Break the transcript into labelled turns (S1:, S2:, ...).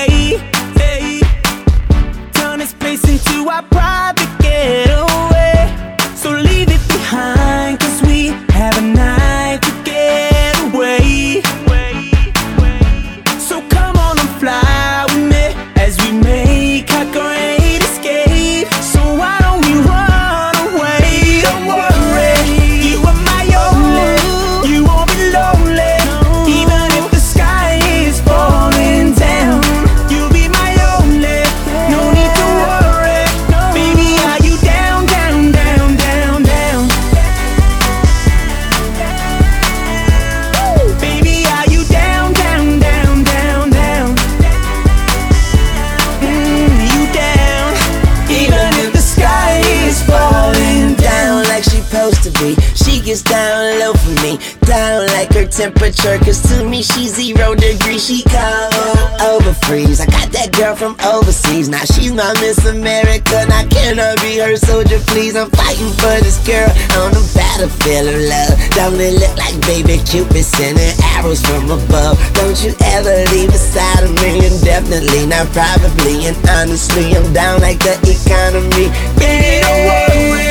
S1: away. Hey. Turn this place into our private getaway. So leave it behind.
S2: Gets down low for me. Down like her temperature, cause to me she's zero degrees. She cold over freeze. I got that girl from overseas. Now she's my Miss America. Now can I be her soldier, please? I'm fighting for this girl on the battlefield of love. Don't it look like baby Cupid sending arrows from above? Don't you ever leave beside of me indefinitely, not probably. And honestly, I'm down like the economy. Baby, don't
S1: worry.